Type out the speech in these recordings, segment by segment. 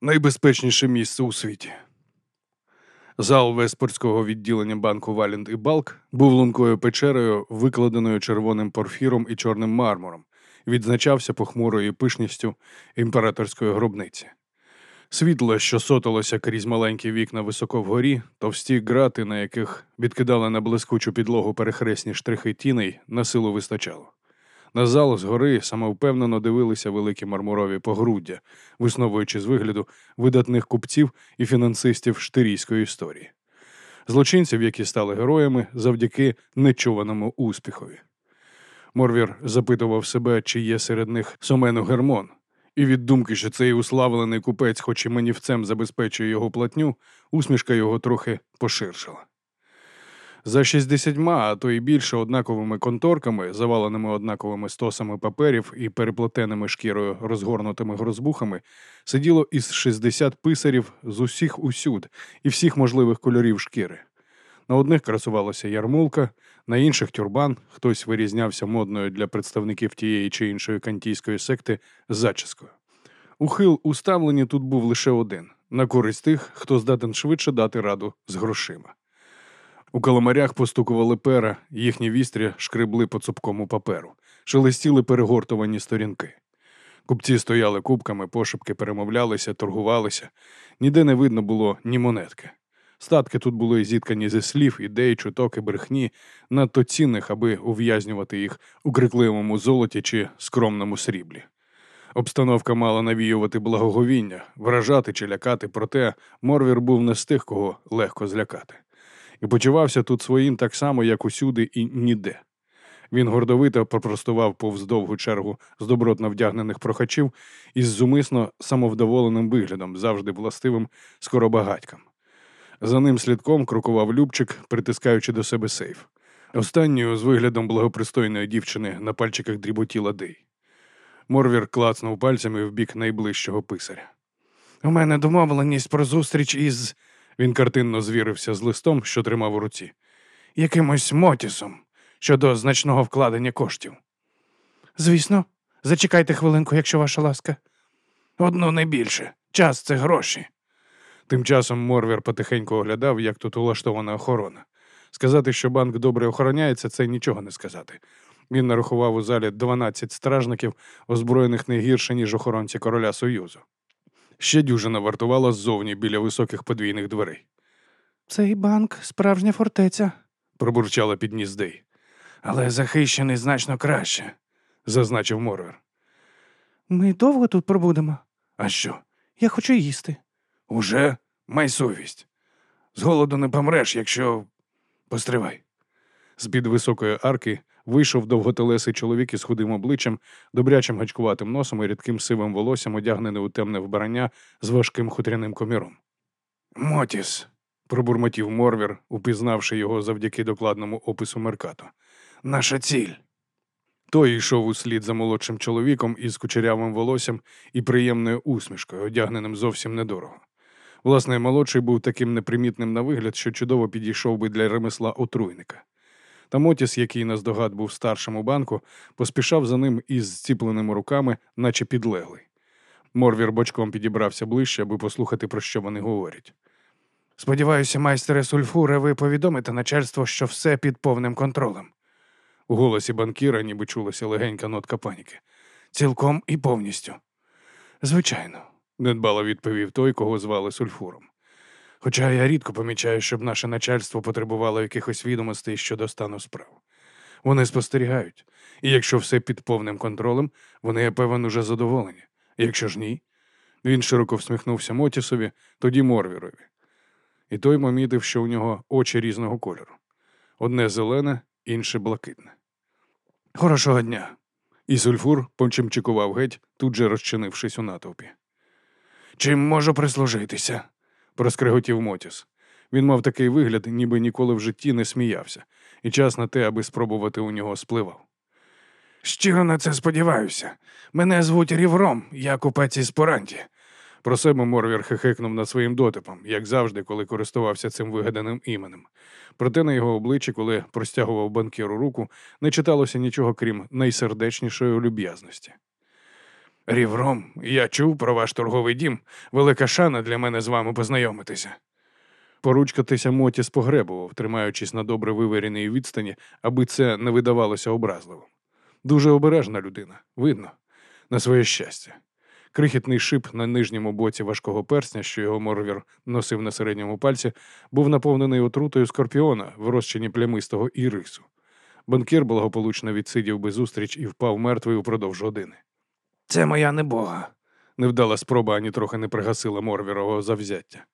найбезпечніше місце у світі. Зал Веспорського відділення банку Валент і Балк був лункою печерою, викладеною червоним порфіром і чорним мармуром, відзначався похмурою пишністю імператорської гробниці. Світло, що соталося крізь маленькі вікна високо вгорі, товсті грати, на яких відкидали на блискучу підлогу перехресні штрихи тіней, на силу вистачало. На зал згори самовпевнено дивилися великі мармурові погруддя, висновуючи з вигляду видатних купців і фінансистів штирійської історії, злочинців, які стали героями завдяки нечуваному успіхові. Морвір запитував себе, чи є серед них Сомену Гермон, і від думки, що цей уславлений купець, хоч і манівцем забезпечує його платню, усмішка його трохи поширшила. За 60, а то й більше однаковими конторками, заваленими однаковими стосами паперів і переплетеними шкірою розгорнутими грозбухами, сиділо із 60 писарів з усіх усюд і всіх можливих кольорів шкіри. На одних красувалася ярмулка, на інших тюрбан, хтось вирізнявся модною для представників тієї чи іншої кантійської секти зачіскою. Ухил у ставленні тут був лише один на користь тих, хто здатен швидше дати раду з грошима. У каламарях постукували пера, їхні вістря шкребли по цупкому паперу, шелестіли перегортувані сторінки. Купці стояли кубками, пошепки перемовлялися, торгувалися. Ніде не видно було ні монетки. Статки тут були зіткані зі слів, ідей, чуток і брехні, надто цінних, аби ув'язнювати їх у крикливому золоті чи скромному сріблі. Обстановка мала навіювати благоговіння, вражати чи лякати, проте Морвір був не з тих, кого легко злякати і почувався тут своїм так само, як усюди, і ніде. Він гордовито попростував повз довгу чергу з добротно вдягнених прохачів із зумисно самовдоволеним виглядом, завжди властивим скоробагатькам. За ним слідком крокував Любчик, притискаючи до себе сейф. Останньою з виглядом благопристойної дівчини на пальчиках дріботіла Дей. Морвір клацнув пальцями в бік найближчого писаря. У мене домовленість про зустріч із. Він картинно звірився з листом, що тримав у руці, якимось мотісом щодо значного вкладення коштів. Звісно, зачекайте хвилинку, якщо ваша ласка. Одну не більше. Час це гроші. Тим часом Морвір потихеньку оглядав, як тут улаштована охорона. Сказати, що банк добре охороняється, це нічого не сказати. Він нарахував у залі 12 стражників, озброєних не гірше, ніж охоронці короля Союзу. Ще дюжина вартувала ззовні біля високих подвійних дверей. Цей банк справжня фортеця, пробурчала під ніс Дей. Але захищений значно краще, зазначив Морвер. Ми довго тут пробудемо. А що? Я хочу їсти. Уже май совість. З голоду не помреш, якщо. Постривай. З під високої арки вийшов довготелесий чоловік із худим обличчям, добрячим гачкуватим носом і рідким сивим волоссям, одягнений у темне вбрання з важким хутряним коміром. Мотіс, пробурмотів Морвір, упізнавши його завдяки докладному опису Меркато. Наша ціль. Той йшов услід за молодшим чоловіком із кучерявим волоссям і приємною усмішкою, одягненим зовсім недорого. Власне, молодший був таким непримітним на вигляд, що чудово підійшов би для ремесла отруйника. Та Мотіс, який наздогад був старшим у банку, поспішав за ним із зціпленими руками, наче підлеглий. Морвір бочком підібрався ближче, аби послухати, про що вони говорять. Сподіваюся, майстере Сульфуре, ви повідомите начальство, що все під повним контролем. У голосі банкіра ніби чулася легенька нотка паніки. Цілком і повністю. Звичайно, недбало відповів той, кого звали Сульфуром. Хоча я рідко помічаю, щоб наше начальство потребувало якихось відомостей щодо стану справ. Вони спостерігають, і якщо все під повним контролем, вони, я певен, уже задоволені. Якщо ж ні, він широко всміхнувся Мотісові, тоді Морвірові. І той помітив, що у нього очі різного кольору одне зелене, інше блакитне. Хорошого дня. І сульфур почимчикував геть, тут же розчинившись у натовпі. Чим можу прислужитися? Проскриготів Мотіс. Він мав такий вигляд, ніби ніколи в житті не сміявся, і час на те, аби спробувати у нього спливав. Щиро на це сподіваюся. Мене звуть Рівром, я купець із Поранті. Про себе Морвір хихикнув над своїм дотипом, як завжди, коли користувався цим вигаданим іменем. Проте на його обличчі, коли простягував банкіру руку, не читалося нічого крім найсердечнішої люб'язності. Рівром, я чув про ваш торговий дім. Велика шана для мене з вами познайомитися. Поручкатися Мотіс погребував, тримаючись на добре вивіреній відстані, аби це не видавалося образливим. Дуже обережна людина, видно, на своє щастя. Крихітний шип на нижньому боці важкого персня, що його морвір носив на середньому пальці, був наповнений отрутою скорпіона в розчині плямистого ірису. Банкір благополучно відсидів би зустріч і впав мертвий упродовж години. Це моя небога. Невдала спроба ані трохи не пригасила Морвірового завзяття.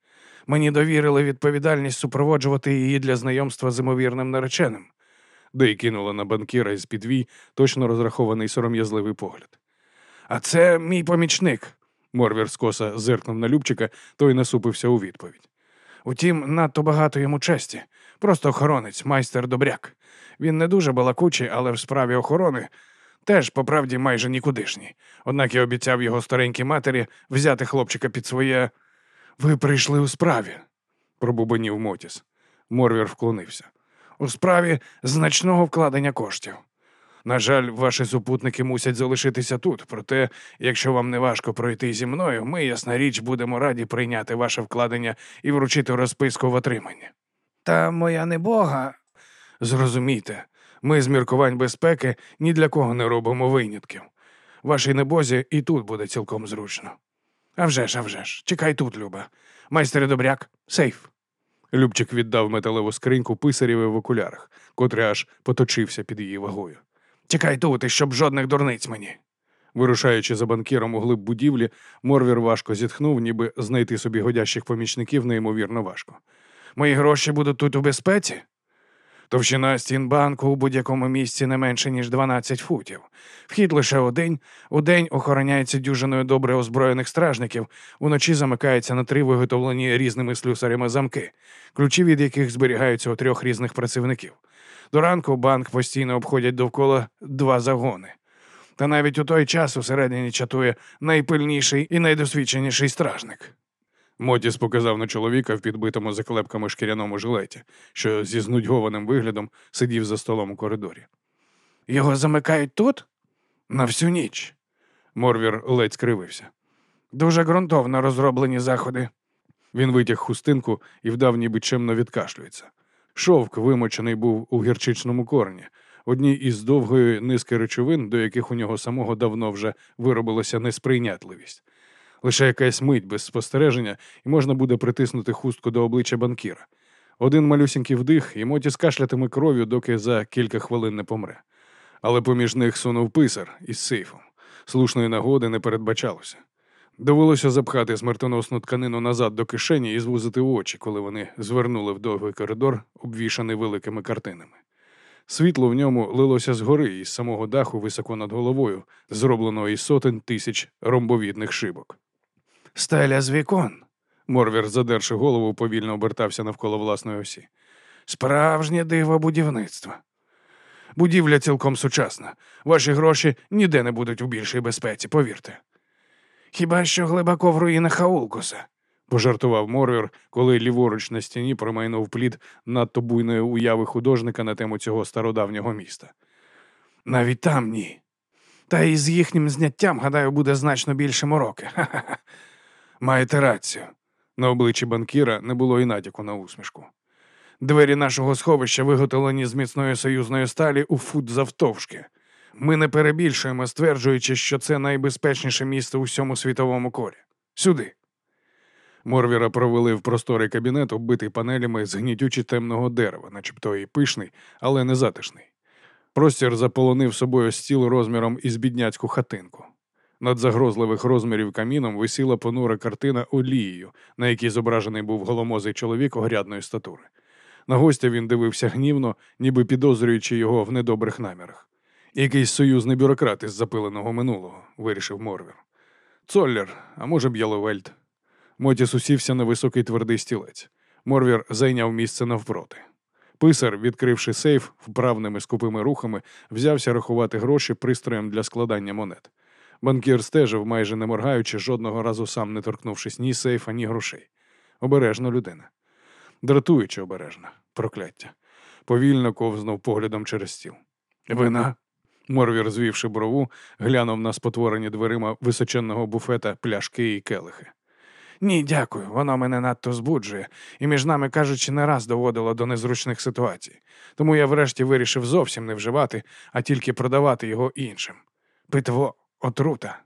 Мені довірили відповідальність супроводжувати її для знайомства з імовірним нареченим, де й кинула на банкіра із підвій точно розрахований сором'язливий погляд. А це мій помічник. Морвір скоса зиркнув на Любчика, той насупився у відповідь. Утім, надто багато йому честі. Просто охоронець, майстер добряк. Він не дуже балакучий, але в справі охорони теж, по правді, майже нікудишній. Однак я обіцяв його старенькій матері взяти хлопчика під своє. Ви прийшли у справі, пробубанів Мотіс. Морвір вклонився. У справі значного вкладення коштів. На жаль, ваші супутники мусять залишитися тут. Проте, якщо вам не важко пройти зі мною, ми, ясна річ, будемо раді прийняти ваше вкладення і вручити розписку в отриманні. Та моя небога. Зрозумійте, ми з міркувань безпеки ні для кого не робимо винятків. Вашій небозі і тут буде цілком зручно. А вже ж, а вже ж, чекай тут, Люба. Майстер добряк, сейф. Любчик віддав металеву скриньку писарєві в окулярах, котрий аж поточився під її вагою. Чекай тут, і щоб жодних дурниць мені. Вирушаючи за банкіром у глиб будівлі, Морвір важко зітхнув, ніби знайти собі годящих помічників неймовірно важко. Мої гроші будуть тут у безпеці? Товщина стін банку у будь-якому місці не менше, ніж 12 футів. Вхід лише один. У день охороняється дюжиною добре озброєних стражників, уночі замикається на три виготовлені різними слюсарями замки, ключі від яких зберігаються у трьох різних працівників. До ранку банк постійно обходять довкола два загони. Та навіть у той час усередині чатує найпильніший і найдосвідченіший стражник. Мотіс показав на чоловіка в підбитому заклепками шкіряному жилеті, що зі знудьгованим виглядом сидів за столом у коридорі. Його замикають тут? На всю ніч. Морвір ледь скривився. Дуже ґрунтовно розроблені заходи. Він витяг хустинку і вдав, ніби чемно відкашлюється. Шовк вимочений був у гірчичному корені, одній із довгої низки речовин, до яких у нього самого давно вже виробилася несприйнятливість. Лише якась мить без спостереження, і можна буде притиснути хустку до обличчя банкіра. Один малюсінький вдих, і Моті скашлятиме кров'ю, доки за кілька хвилин не помре. Але поміж них сунув писар із сейфом. Слушної нагоди не передбачалося. Довелося запхати смертоносну тканину назад до кишені і звузити очі, коли вони звернули в довгий коридор, обвішаний великими картинами. Світло в ньому лилося згори із самого даху високо над головою, зробленого із сотень тисяч ромбовідних шибок. Стеля з вікон. Морвір, задерши голову, повільно обертався навколо власної осі. Справжнє диво будівництва. Будівля цілком сучасна. Ваші гроші ніде не будуть у більшій безпеці, повірте. Хіба що глибоко в руїнах Хаулкуса, пожартував Морвір, коли ліворуч на стіні промайнув плід надто буйної уяви художника на тему цього стародавнього міста. Навіть там ні. Та і з їхнім зняттям, гадаю, буде значно більше мороки. Ха-ха-ха. Маєте рацію. На обличчі банкіра не було і натяку на усмішку. Двері нашого сховища виготовлені з міцної союзної сталі у фут завтовшки. Ми не перебільшуємо, стверджуючи, що це найбезпечніше місце у всьому світовому колі. Сюди. Морвіра провели в просторий кабінет, оббитий панелями з гнітючі темного дерева, начебто і пишний, але не затишний. Простір заполонив собою стіл розміром із бідняцьку хатинку. Над загрозливих розмірів каміном висіла понура картина олією, на якій зображений був голомозий чоловік огрядної статури. На гостя він дивився гнівно, ніби підозрюючи його в недобрих намірах. Якийсь союзний бюрократ із запиленого минулого, вирішив Морвір. Цоллер, а може б Яловельт. Мотіс усівся на високий твердий стілець. Морвір зайняв місце навпроти. Писар, відкривши сейф вправними скупими рухами, взявся рахувати гроші пристроєм для складання монет. Банкір стежив, майже не моргаючи, жодного разу сам не торкнувшись ні сейфа, ні грошей. Обережна людина. Дратуючи обережна, прокляття. Повільно ковзнув поглядом через стіл. Вина? Морвір, звівши брову, глянув на спотворені дверима височенного буфета пляшки і келихи. Ні, дякую, воно мене надто збуджує, і між нами кажучи, не раз доводило до незручних ситуацій. Тому я врешті вирішив зовсім не вживати, а тільки продавати його іншим. Питво отрута.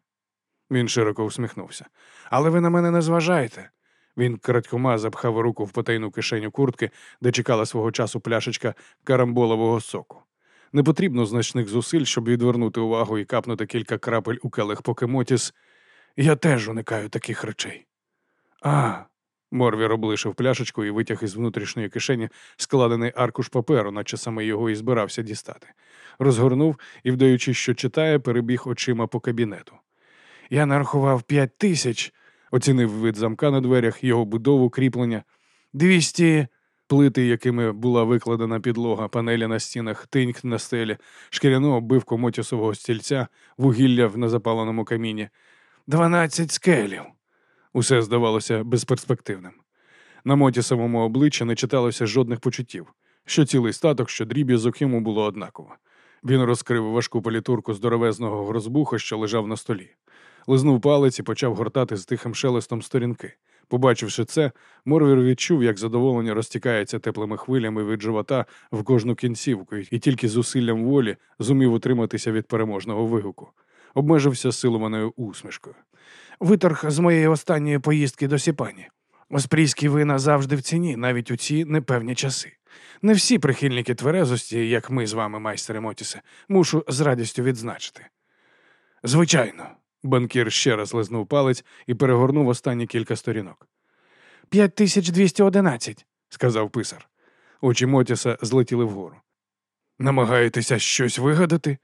Він широко усміхнувся. Але ви на мене не зважаєте. Він крадькома запхав руку в потайну кишеню куртки, де чекала свого часу пляшечка карамболового соку. Не потрібно значних зусиль, щоб відвернути увагу і капнути кілька крапель у келих покемотіс. Я теж уникаю таких речей. А. Морвір облишив пляшечку і витяг із внутрішньої кишені складений аркуш паперу, наче саме його і збирався дістати. Розгорнув і, вдаючи, що читає, перебіг очима по кабінету. Я нарахував п'ять тисяч, оцінив вид замка на дверях, його будову, кріплення, двісті плити, якими була викладена підлога, панелі на стінах, тиньк на стелі, шкіряну оббивку мотісового стільця, вугілля в незапаленому каміні. дванадцять скелів. Усе здавалося безперспективним. На мотісовому обличчі не читалося жодних почуттів. Що цілий статок, що дріб'язок йому було однаково. Він розкрив важку політурку здоровезного грозбуха, що лежав на столі. Лизнув палець і почав гортати з тихим шелестом сторінки. Побачивши це, Морвір відчув, як задоволення розтікається теплими хвилями від живота в кожну кінцівку, і тільки зусиллям волі зумів утриматися від переможного вигуку. Обмежився силованою усмішкою. Виторг з моєї останньої поїздки до Сіпані. Оспрійські вина завжди в ціні, навіть у ці непевні часи. Не всі прихильники тверезості, як ми з вами, майстери Мотісе, мушу з радістю відзначити. Звичайно, банкір ще раз лизнув палець і перегорнув останні кілька сторінок. п'ять тисяч двісті одинадцять, сказав писар. Очі Мотіса злетіли вгору. Намагаєтеся щось вигадати?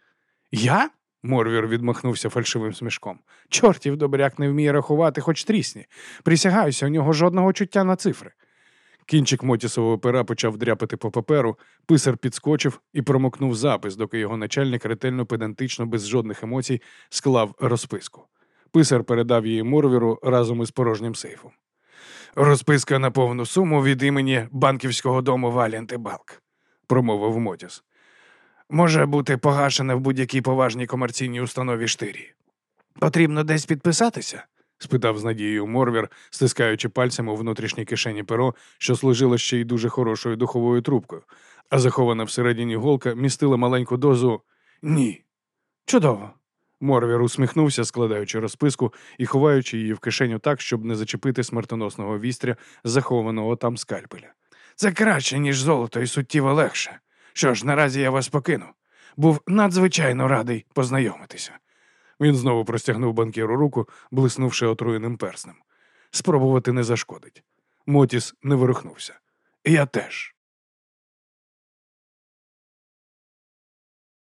Я? Морвір відмахнувся фальшивим смішком. Чортів добряк не вміє рахувати, хоч трісні. Присягаюся, у нього жодного чуття на цифри. Кінчик мотісового пера почав дряпати по паперу, писар підскочив і промокнув запис, доки його начальник ретельно педантично, без жодних емоцій, склав розписку. Писар передав її Морвіру разом із порожнім сейфом. Розписка на повну суму від імені банківського дому Валіант і Балк, промовив Мотіс. Може бути погашена в будь-якій поважній комерційній установі штирі. Потрібно десь підписатися? спитав з надією Морвір, стискаючи пальцем у внутрішній кишені перо, що служило ще й дуже хорошою духовою трубкою, а захована всередині голка містила маленьку дозу ні. Чудово. Морвір усміхнувся, складаючи розписку і ховаючи її в кишеню так, щоб не зачепити смертоносного вістря, захованого там скальпеля. Це краще, ніж золото, і суттєво легше. Що ж, наразі я вас покину. Був надзвичайно радий познайомитися. Він знову простягнув банкіру руку, блиснувши отруєним перснем. Спробувати не зашкодить. Мотіс не ворухнувся. Я теж.